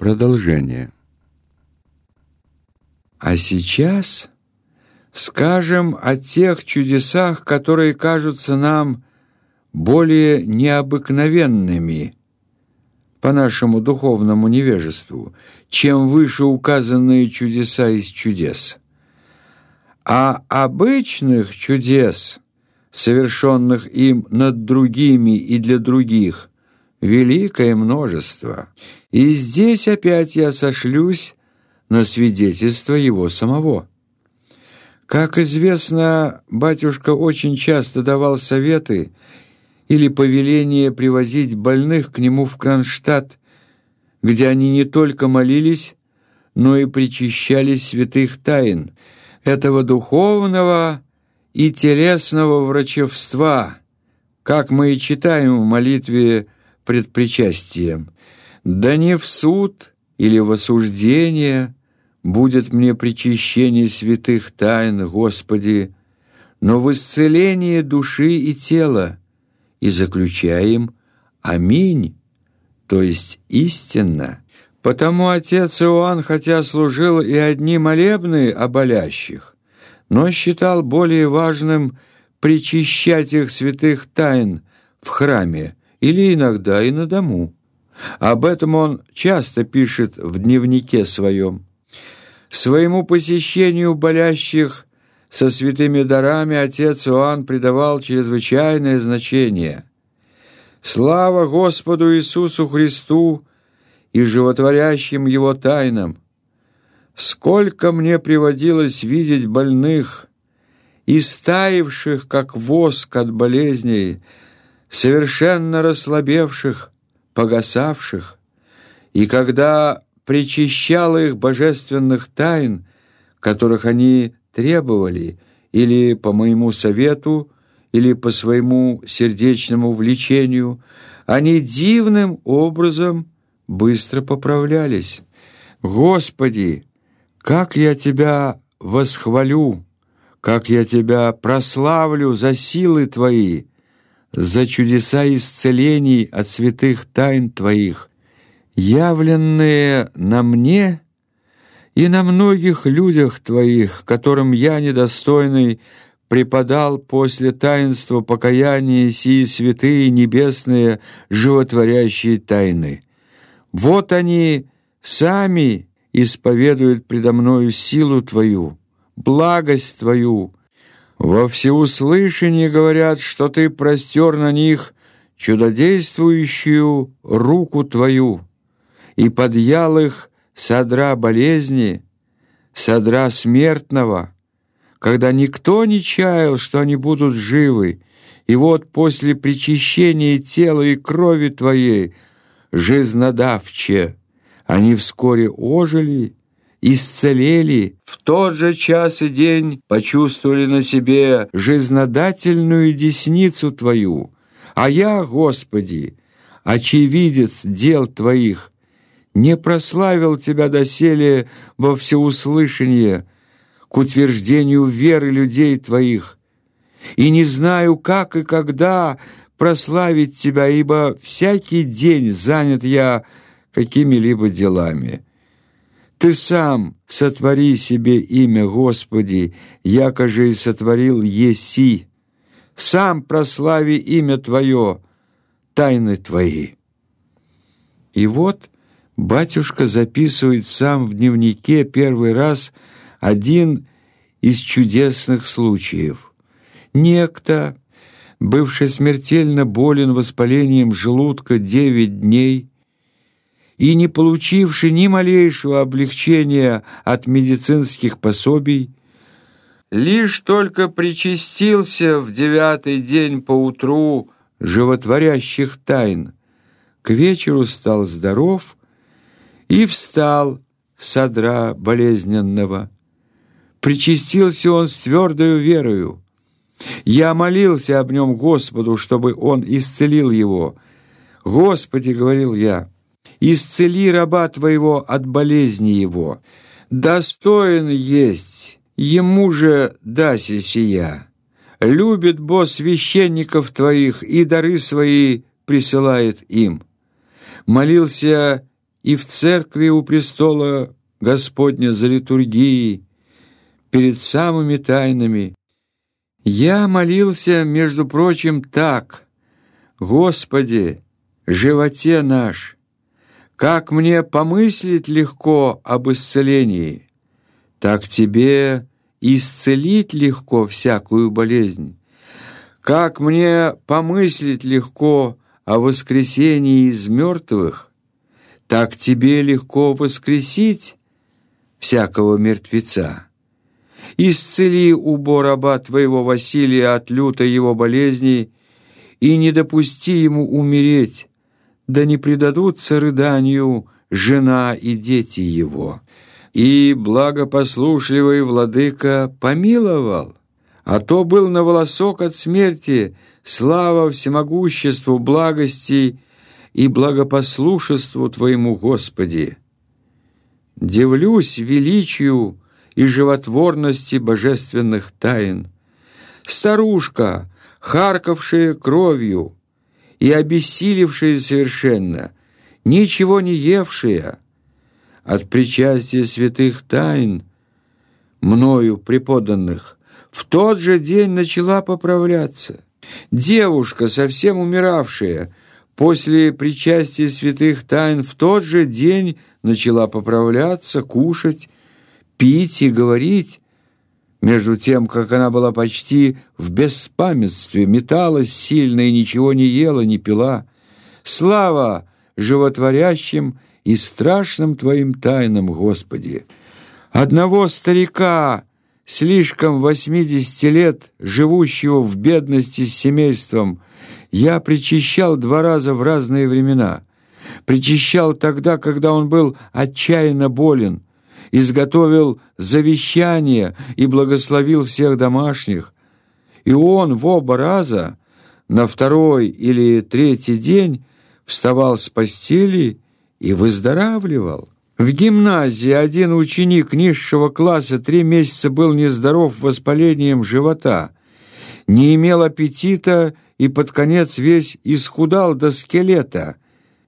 Продолжение. А сейчас скажем о тех чудесах, которые кажутся нам более необыкновенными по нашему духовному невежеству, чем выше указанные чудеса из чудес. А обычных чудес, совершенных им над другими и для других, великое множество. И здесь опять я сошлюсь на свидетельство его самого. Как известно, батюшка очень часто давал советы или повеление привозить больных к нему в Кронштадт, где они не только молились, но и причащались святых тайн, этого духовного и телесного врачевства, как мы и читаем в молитве пред причастием, да не в суд или в осуждение будет мне причащение святых тайн, Господи, но в исцеление души и тела, и заключаем «Аминь», то есть истинно. Потому отец Иоанн, хотя служил и одни молебны о болящих, но считал более важным причащать их святых тайн в храме, или иногда и на дому. Об этом он часто пишет в дневнике своем. Своему посещению болящих со святыми дарами отец Иоанн придавал чрезвычайное значение. Слава Господу Иисусу Христу и животворящим Его тайнам! Сколько мне приводилось видеть больных, истаивших, как воск от болезней, совершенно расслабевших, погасавших, и когда причащал их божественных тайн, которых они требовали, или по моему совету, или по своему сердечному влечению, они дивным образом быстро поправлялись. Господи, как я Тебя восхвалю, как я Тебя прославлю за силы Твои, за чудеса исцелений от святых тайн Твоих, явленные на мне и на многих людях Твоих, которым я, недостойный, преподал после таинства покаяния сии святые небесные животворящие тайны. Вот они сами исповедуют предо мною силу Твою, благость Твою, во всеуслышание говорят, что ты простер на них чудодействующую руку твою и подъял их содра болезни, содра смертного, когда никто не чаял, что они будут живы, и вот после причащения тела и крови твоей, жизнодавче, они вскоре ожили исцелели, в тот же час и день почувствовали на себе жизнодательную десницу Твою. А я, Господи, очевидец дел Твоих, не прославил Тебя доселе во всеуслышание к утверждению веры людей Твоих, и не знаю, как и когда прославить Тебя, ибо всякий день занят я какими-либо делами». Ты сам сотвори себе имя, Господи, яко же и сотворил Еси. Сам прослави имя Твое, тайны Твои. И вот батюшка записывает сам в дневнике первый раз один из чудесных случаев. Некто, бывший смертельно болен воспалением желудка девять дней, и не получивший ни малейшего облегчения от медицинских пособий, лишь только причастился в девятый день поутру животворящих тайн, к вечеру стал здоров и встал с одра болезненного. Причастился он с твердою верою. Я молился об нем Господу, чтобы он исцелил его. «Господи», — говорил я, — «исцели раба Твоего от болезни его. Достоин есть, ему же даси сия. Любит Бог священников Твоих и дары свои присылает им». Молился и в церкви у престола Господня за литургией, перед самыми тайнами. Я молился, между прочим, так, «Господи, животе наш, как мне помыслить легко об исцелении, так Тебе исцелить легко всякую болезнь. Как мне помыслить легко о воскресении из мертвых, так Тебе легко воскресить всякого мертвеца. Исцели убор раба Твоего Василия от лютой его болезни и не допусти ему умереть, да не предадутся рыданию жена и дети его. И благопослушливый владыка помиловал, а то был на волосок от смерти, слава всемогуществу, благости и благопослушеству Твоему, Господи. Дивлюсь величию и животворности божественных тайн. Старушка, харкавшая кровью и обессилевшая совершенно, ничего не евшая, от причастия святых тайн, мною преподанных, в тот же день начала поправляться. Девушка, совсем умиравшая, после причастия святых тайн в тот же день начала поправляться, кушать, пить и говорить, между тем, как она была почти в беспамятстве, металась сильно и ничего не ела, не пила. Слава животворящим и страшным Твоим тайнам, Господи! Одного старика, слишком восьмидесяти лет, живущего в бедности с семейством, я причащал два раза в разные времена. Причащал тогда, когда он был отчаянно болен, изготовил завещание и благословил всех домашних. И он в оба раза, на второй или третий день, вставал с постели и выздоравливал. В гимназии один ученик низшего класса три месяца был нездоров воспалением живота, не имел аппетита и под конец весь исхудал до скелета,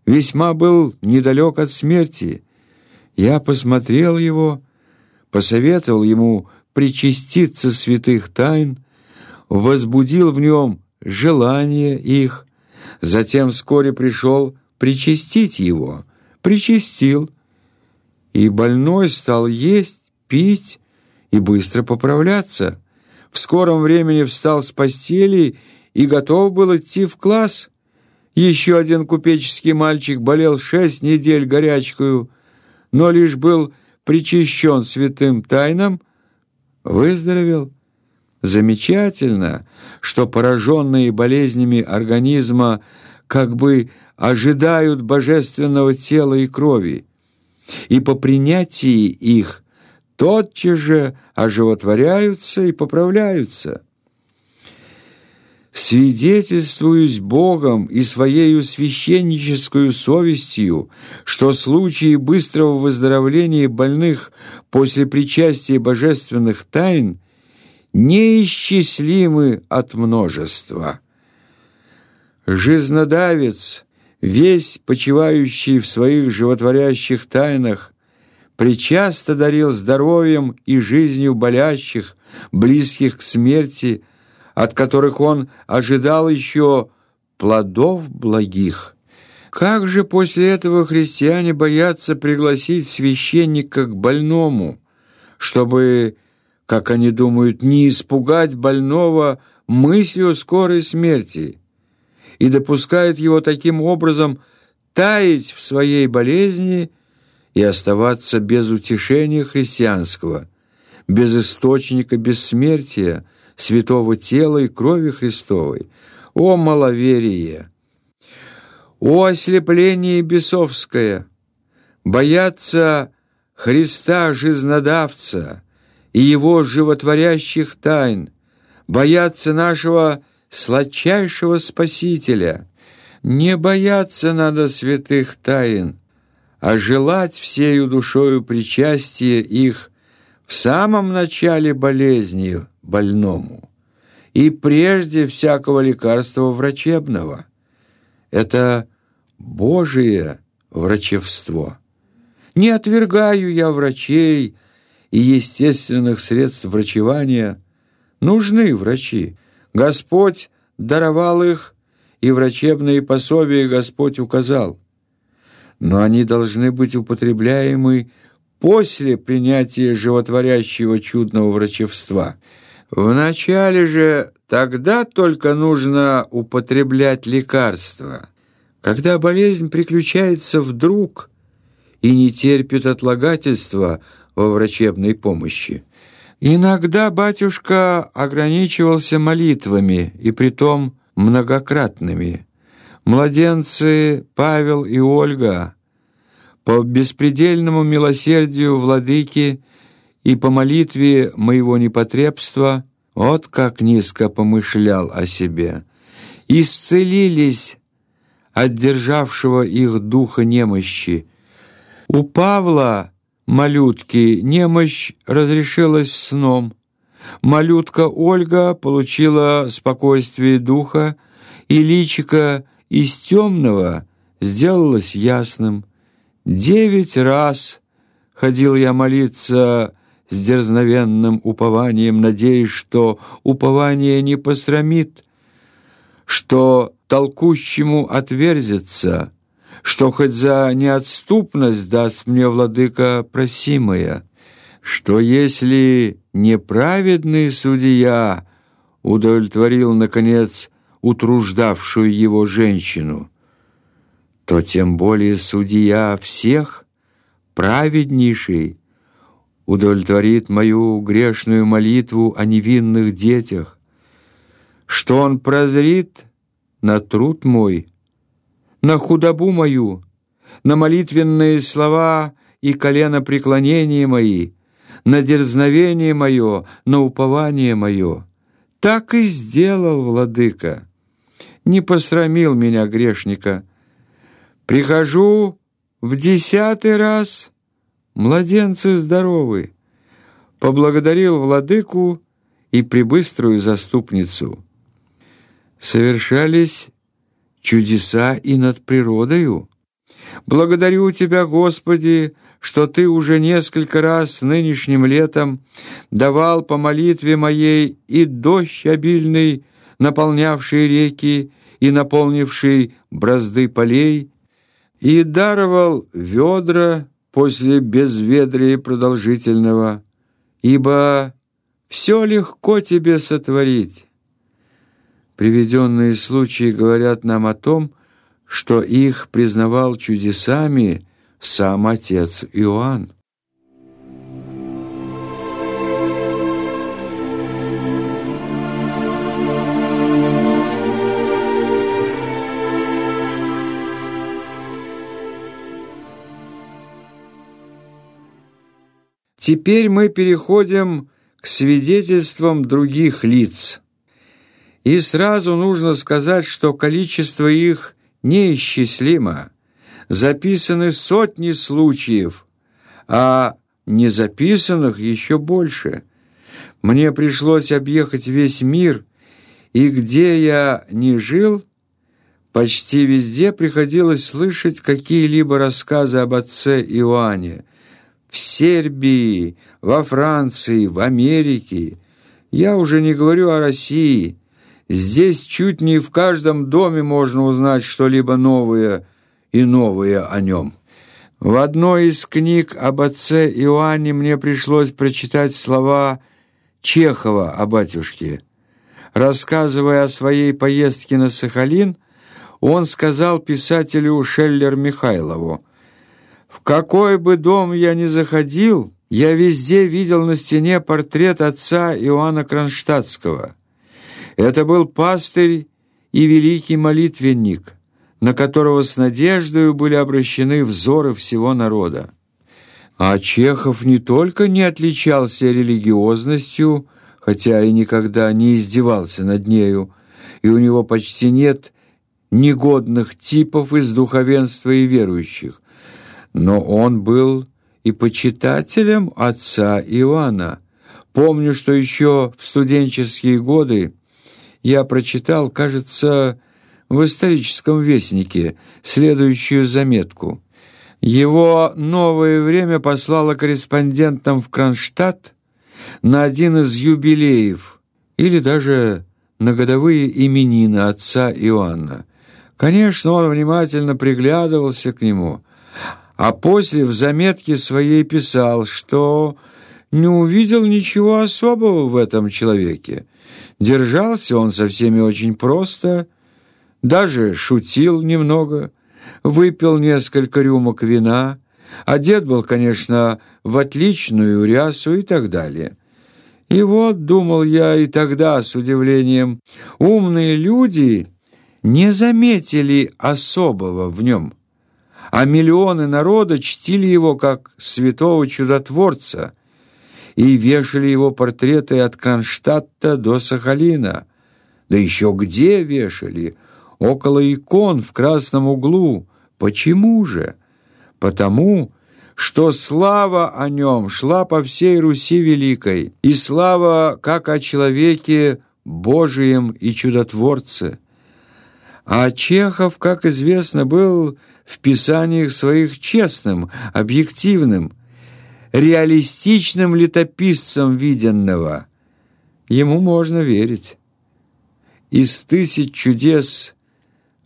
весьма был недалек от смерти. Я посмотрел его, посоветовал ему причаститься святых тайн, возбудил в нем желание их, затем вскоре пришел причастить его, причастил, и больной стал есть, пить и быстро поправляться. В скором времени встал с постели и готов был идти в класс. Еще один купеческий мальчик болел шесть недель горячкою, но лишь был причащен святым тайнам, выздоровел. Замечательно, что пораженные болезнями организма как бы ожидают божественного тела и крови, и по принятии их тотчас же оживотворяются и поправляются свидетельствуюсь Богом и своею священническую совестью, что случаи быстрого выздоровления больных после причастия божественных тайн неисчислимы от множества. Жизнодавец, весь почивающий в своих животворящих тайнах, причасто дарил здоровьем и жизнью болящих, близких к смерти, от которых он ожидал еще плодов благих. Как же после этого христиане боятся пригласить священника к больному, чтобы, как они думают, не испугать больного мыслью скорой смерти, и допускают его таким образом таять в своей болезни и оставаться без утешения христианского, без источника бессмертия, святого тела и крови Христовой. О маловерие! О ослепление бесовское! Бояться Христа жизнодавца и Его животворящих тайн, бояться нашего сладчайшего Спасителя. Не бояться надо святых тайн, а желать всею душою причастия их в самом начале болезни больному и прежде всякого лекарства врачебного. Это Божие врачевство. Не отвергаю я врачей и естественных средств врачевания. Нужны врачи. Господь даровал их, и врачебные пособия Господь указал. Но они должны быть употребляемы после принятия животворящего чудного врачевства. Вначале же тогда только нужно употреблять лекарства. Когда болезнь приключается вдруг и не терпит отлагательства во врачебной помощи. Иногда батюшка ограничивался молитвами, и притом многократными. Младенцы Павел и Ольга по беспредельному милосердию владыки и по молитве моего непотребства вот как низко помышлял о себе. Исцелились от державшего их духа немощи. У Павла малютки немощь разрешилась сном. Малютка Ольга получила спокойствие духа, и личико из темного сделалось ясным. Девять раз ходил я молиться с дерзновенным упованием, надеясь, что упование не посрамит, что толкущему отверзится, что хоть за неотступность даст мне владыка просимое, что если неправедный судья удовлетворил, наконец, утруждавшую его женщину, то тем более судья всех, праведнейший, удовлетворит мою грешную молитву о невинных детях, что он прозрит на труд мой, на худобу мою, на молитвенные слова и колено преклонения мои, на дерзновение мое, на упование мое. Так и сделал, владыка. Не посрамил меня грешника. Прихожу в десятый раз, младенцы здоровы. Поблагодарил владыку и прибыструю заступницу. Совершались чудеса и над природою. Благодарю Тебя, Господи, что Ты уже несколько раз нынешним летом давал по молитве моей и дождь обильный, наполнявший реки и наполнивший бразды полей, и даровал ведра после безведрия продолжительного, ибо все легко Тебе сотворить». Приведенные случаи говорят нам о том, что их признавал чудесами сам отец Иоанн. Теперь мы переходим к свидетельствам других лиц. И сразу нужно сказать, что количество их неисчислимо. Записаны сотни случаев, а незаписанных еще больше. Мне пришлось объехать весь мир, и где я не жил, почти везде приходилось слышать какие-либо рассказы об отце Иоанне. В Сербии, во Франции, в Америке. Я уже не говорю о России – Здесь чуть не в каждом доме можно узнать что-либо новое и новое о нем. В одной из книг об отце Иоанне мне пришлось прочитать слова Чехова о батюшке. Рассказывая о своей поездке на Сахалин, он сказал писателю Шеллер Михайлову, «В какой бы дом я ни заходил, я везде видел на стене портрет отца Иоанна Кронштадтского. Это был пастырь и великий молитвенник, на которого с надеждой были обращены взоры всего народа. А Чехов не только не отличался религиозностью, хотя и никогда не издевался над нею, и у него почти нет негодных типов из духовенства и верующих, но он был и почитателем отца Иоанна. Помню, что еще в студенческие годы я прочитал, кажется, в историческом вестнике следующую заметку. Его новое время послало корреспондентам в Кронштадт на один из юбилеев или даже на годовые именины отца Иоанна. Конечно, он внимательно приглядывался к нему, а после в заметке своей писал, что не увидел ничего особого в этом человеке. Держался он со всеми очень просто, даже шутил немного, выпил несколько рюмок вина, одет был, конечно, в отличную рясу и так далее. И вот, думал я и тогда с удивлением, умные люди не заметили особого в нем, а миллионы народа чтили его как святого чудотворца и вешали его портреты от Кронштадта до Сахалина. Да еще где вешали? Около икон в красном углу. Почему же? Потому что слава о нем шла по всей Руси Великой, и слава как о человеке Божием и чудотворце. А Чехов, как известно, был в писаниях своих честным, объективным, реалистичным летописцем виденного. Ему можно верить. Из тысяч чудес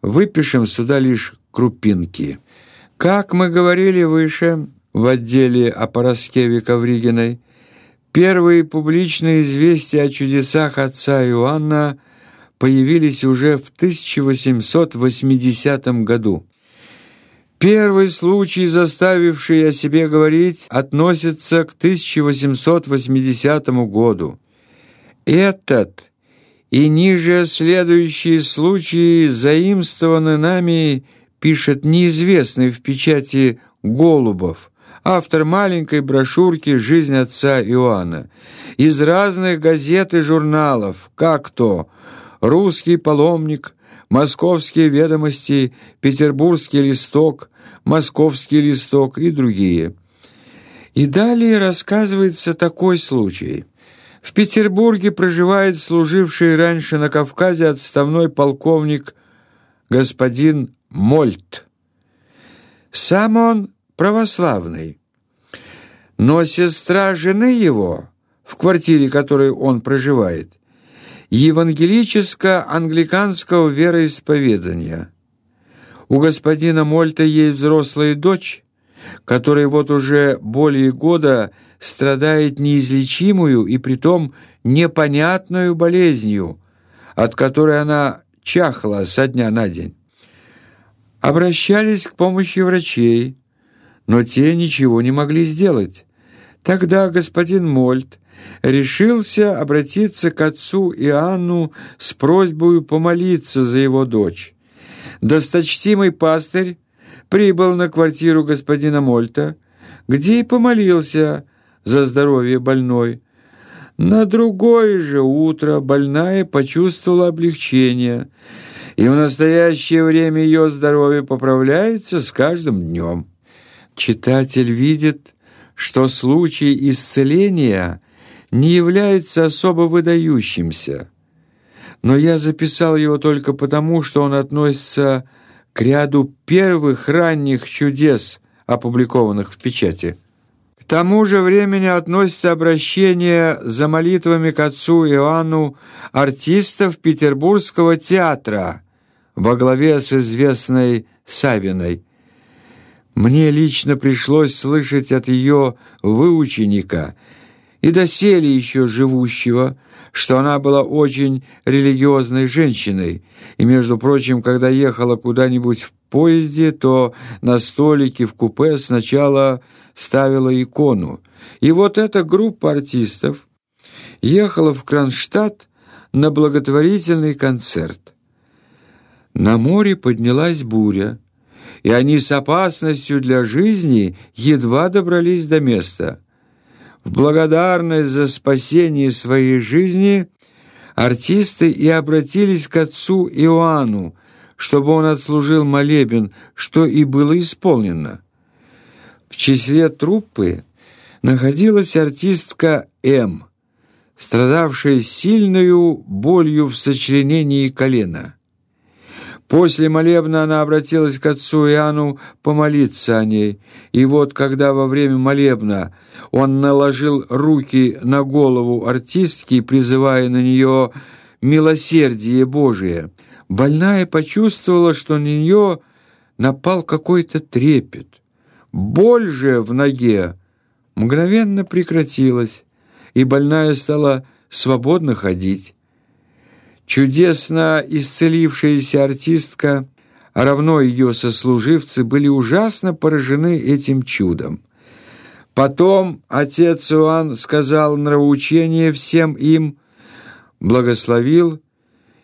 выпишем сюда лишь крупинки. Как мы говорили выше, в отделе о Пороскеве Ковригиной, первые публичные известия о чудесах отца Иоанна появились уже в 1880 году. Первый случай, заставивший о себе говорить, относится к 1880 году. Этот и ниже следующие случаи заимствованы нами, пишет неизвестный в печати Голубов – автор маленькой брошюрки «Жизнь отца Иоанна». Из разных газет и журналов, как то «Русский паломник», «Московские ведомости», «Петербургский листок», «Московский листок» и другие. И далее рассказывается такой случай. В Петербурге проживает служивший раньше на Кавказе отставной полковник господин Мольт. Сам он православный. Но сестра жены его, в квартире, которой он проживает, евангелическо-англиканского вероисповедания. У господина Мольта есть взрослая дочь, которая вот уже более года страдает неизлечимую и притом непонятную болезнью, от которой она чахла со дня на день. Обращались к помощи врачей, но те ничего не могли сделать. Тогда господин Мольт решился обратиться к отцу Иоанну с просьбой помолиться за его дочь. Досточтимый пастырь прибыл на квартиру господина Мольта, где и помолился за здоровье больной. На другое же утро больная почувствовала облегчение, и в настоящее время ее здоровье поправляется с каждым днем. Читатель видит, что случай исцеления не является особо выдающимся, но я записал его только потому, что он относится к ряду первых ранних чудес, опубликованных в печати. К тому же времени относится обращение за молитвами к отцу Иоанну артистов Петербургского театра во главе с известной Савиной, мне лично пришлось слышать от ее выученика и доселе еще живущего, что она была очень религиозной женщиной, и, между прочим, когда ехала куда-нибудь в поезде, то на столике в купе сначала ставила икону. И вот эта группа артистов ехала в Кронштадт на благотворительный концерт. На море поднялась буря, и они с опасностью для жизни едва добрались до места. В благодарность за спасение своей жизни артисты и обратились к отцу Иоанну, чтобы он отслужил молебен, что и было исполнено. В числе труппы находилась артистка М, страдавшая сильную болью в сочленении колена. После молебна она обратилась к отцу Иоанну помолиться о ней, и вот когда во время молебна он наложил руки на голову артистки, призывая на нее милосердие Божие, больная почувствовала, что на нее напал какой-то трепет. Боль же в ноге мгновенно прекратилась, и больная стала свободно ходить. Чудесно исцелившаяся артистка, равно ее сослуживцы, были ужасно поражены этим чудом. Потом отец Иоанн сказал нравоучение всем им, благословил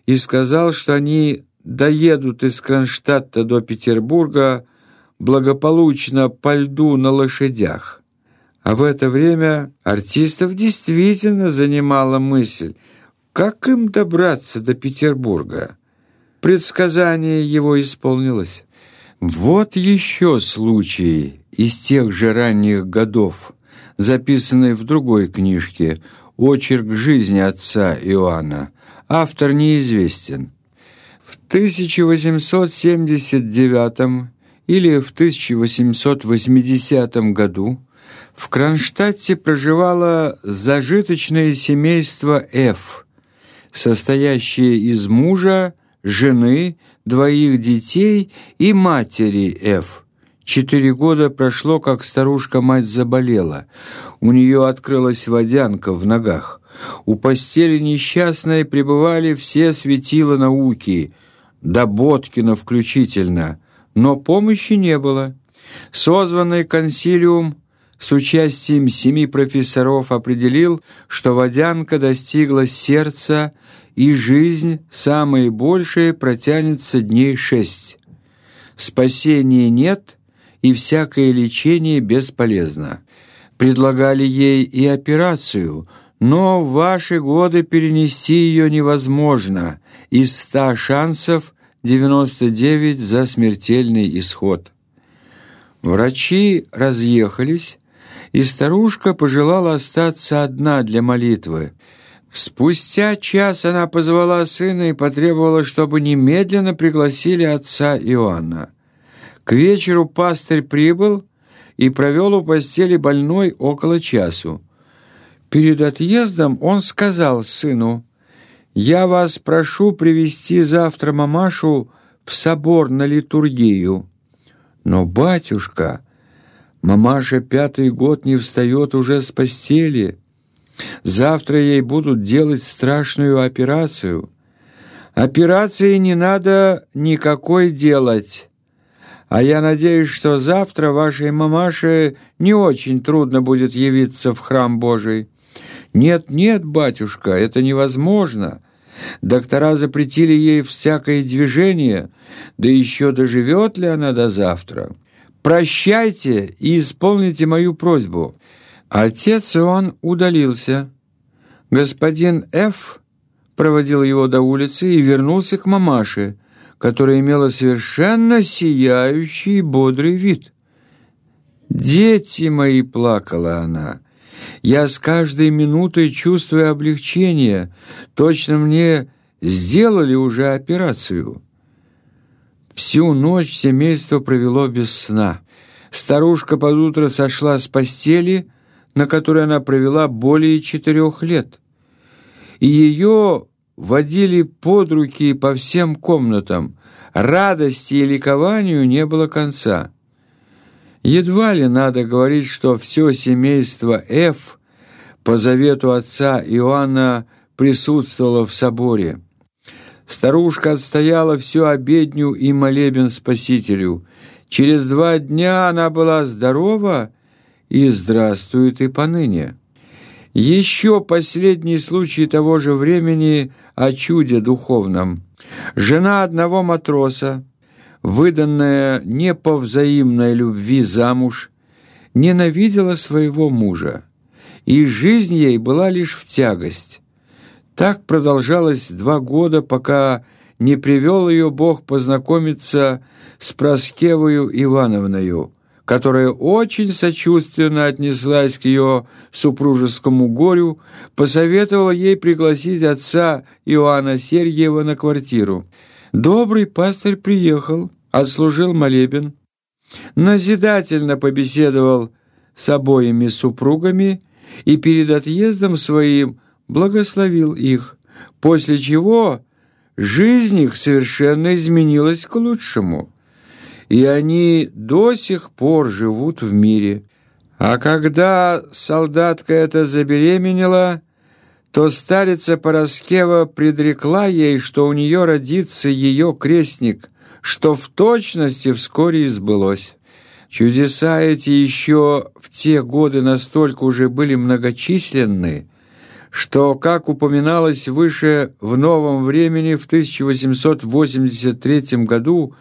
и сказал, что они доедут из Кронштадта до Петербурга благополучно по льду на лошадях. А в это время артистов действительно занимала мысль – как им добраться до Петербурга? Предсказание его исполнилось. Вот еще случай из тех же ранних годов, записанный в другой книжке «Очерк жизни отца Иоанна». Автор неизвестен. В 1879 или в 1880 году в Кронштадте проживало зажиточное семейство Ф – состоящее из мужа, жены, двоих детей и матери Ф. Четыре года прошло, как старушка-мать заболела. У нее открылась водянка в ногах. У постели несчастной пребывали все светила науки, до Боткина включительно, но помощи не было. Созванный консилиум с участием семи профессоров определил, что водянка достигла сердца, и жизнь, самое большее, протянется дней шесть. Спасения нет, и всякое лечение бесполезно. Предлагали ей и операцию, но в ваши годы перенести ее невозможно. Из ста шансов 99 за смертельный исход. Врачи разъехались, и старушка пожелала остаться одна для молитвы. Спустя час она позвала сына и потребовала, чтобы немедленно пригласили отца Иоанна. К вечеру пастырь прибыл и провел у постели больной около часу. Перед отъездом он сказал сыну, «Я вас прошу привести завтра мамашу в собор на литургию». «Но, батюшка...» Мамаша пятый год не встает уже с постели. Завтра ей будут делать страшную операцию. Операции не надо никакой делать. А я надеюсь, что завтра вашей мамаше не очень трудно будет явиться в храм Божий. Нет, нет, батюшка, это невозможно. Доктора запретили ей всякое движение, да еще доживет ли она до завтра. Прощайте и исполните мою просьбу». Отец Иоанн удалился. Господин Ф. проводил его до улицы и вернулся к мамаше, которая имела совершенно сияющий и бодрый вид. «Дети мои!» — плакала она. «Я с каждой минутой чувствую облегчение. Точно мне сделали уже операцию». Всю ночь семейство провело без сна. Старушка под утро сошла с постели, на которой она провела более четырех лет. И ее водили под руки по всем комнатам. Радости и ликованию не было конца. Едва ли надо говорить, что все семейство Ф по завету отца Иоанна присутствовала в соборе. Старушка отстояла всю обедню и молебен Спасителю. Через два дня она была здорова и здравствует и поныне. Еще последний случай того же времени о чуде духовном. Жена одного матроса, выданная не по взаимной любви замуж, ненавидела своего мужа, и жизнь ей была лишь в тягость. Так продолжалось два года, пока не привел ее Бог познакомиться с Проскевою Ивановною, которая очень сочувственно отнеслась к ее супружескому горю, посоветовала ей пригласить отца Иоанна Сергиева на квартиру. Добрый пастырь приехал, отслужил молебен, назидательно побеседовал с обоими супругами и перед отъездом своим благословил их, после чего жизнь их совершенно изменилась к лучшему, и они до сих пор живут в мире. А когда солдатка эта забеременела, то старица Пороскева предрекла ей, что у нее родится ее крестник, что в точности вскоре избылось. Чудеса эти еще в те годы настолько уже были многочисленны, что, как упоминалось выше, в новом времени в 1883 году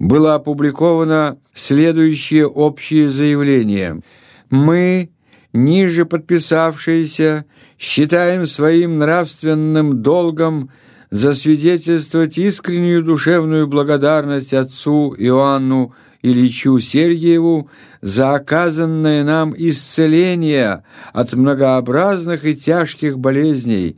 было опубликовано следующее общее заявление. «Мы, ниже подписавшиеся, считаем своим нравственным долгом засвидетельствовать искреннюю душевную благодарность отцу Иоанну Ильичу Сергиеву за оказанное нам исцеление от многообразных и тяжких болезней,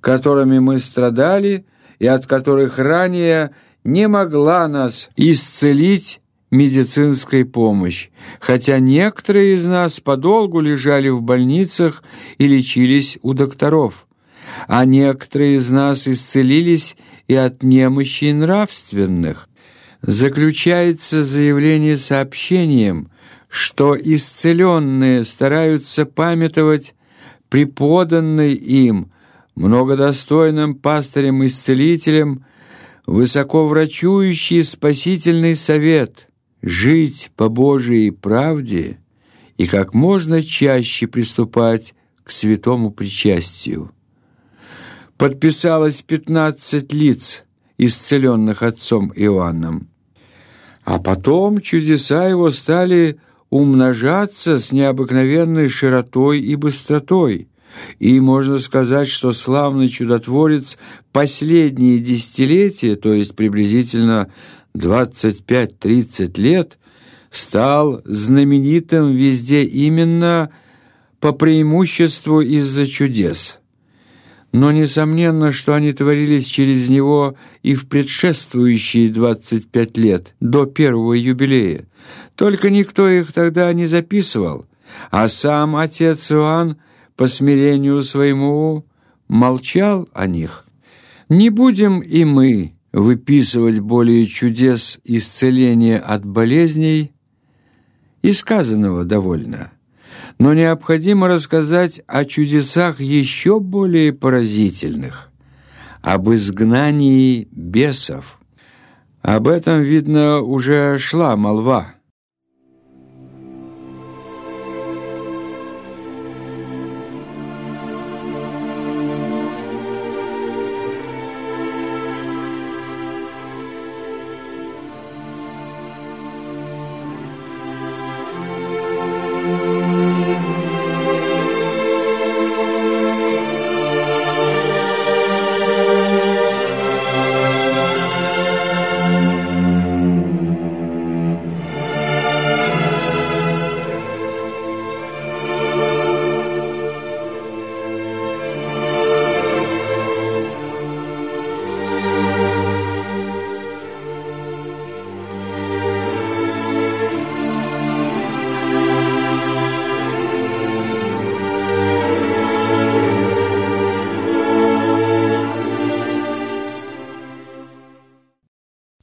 которыми мы страдали и от которых ранее не могла нас исцелить медицинская помощь, хотя некоторые из нас подолгу лежали в больницах и лечились у докторов, а некоторые из нас исцелились и от немощей нравственных, заключается заявление сообщением, что исцеленные стараются памятовать преподанный им многодостойным пастырем-исцелителем высоковрачующий спасительный совет жить по Божией правде и как можно чаще приступать к святому причастию. Подписалось пятнадцать лиц – исцеленных отцом Иоанном. А потом чудеса его стали умножаться с необыкновенной широтой и быстротой, и можно сказать, что славный чудотворец последние десятилетия, то есть приблизительно 25-30 лет, стал знаменитым везде именно по преимуществу из-за чудес но несомненно, что они творились через него и в предшествующие 25 лет, до первого юбилея. Только никто их тогда не записывал, а сам отец Иоанн по смирению своему молчал о них. Не будем и мы выписывать более чудес исцеления от болезней, и сказанного довольно но необходимо рассказать о чудесах еще более поразительных, об изгнании бесов. Об этом, видно, уже шла молва.